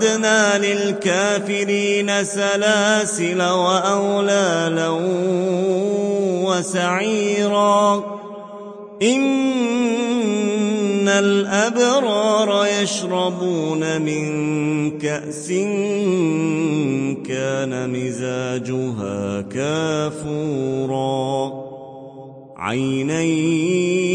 أعتدنا للكافرين سلاسل وأغلالا وسعيرا. إن الأبرار يشربون من كأس كان مزاجها كافوراً. عينا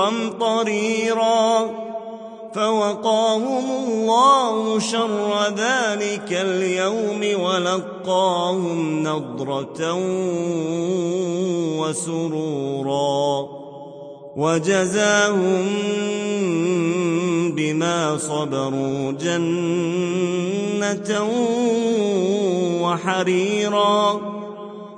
قمطريرا فوقاهم الله شر ذلك اليوم ولقاهم نضرة وسرورا وجزاهم بما صبروا جنة وحريرا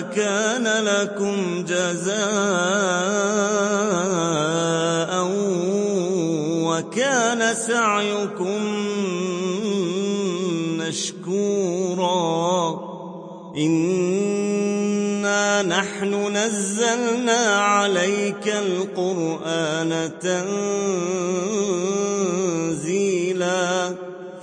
كان لكم جزاء وكان سعيكم مشكورا. إنا نحن نزلنا عليك القرآن تنزيلا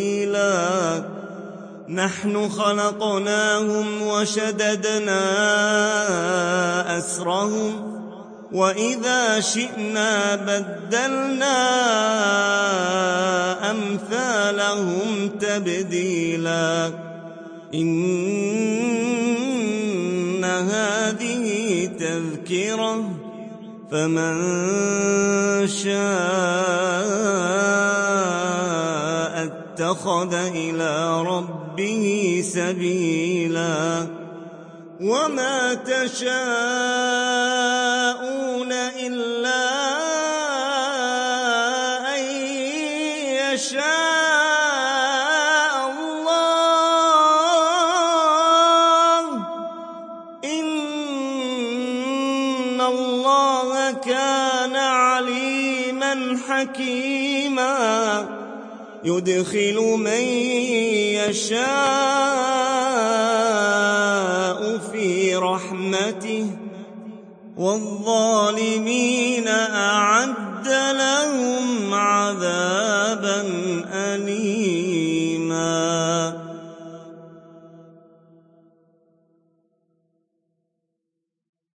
ثقيلا نحن خلقناهم وشددنا أسرهم وإذا شئنا بدلنا أمثالهم تبديلا. إن هذه تذكرة فمن شاء اتخذ إلى ربه سبيلا وما تشاءون إلا أن يشاء الله. إن الله كان عليما حكيما. يدخل من يشاء في رحمته والظالمين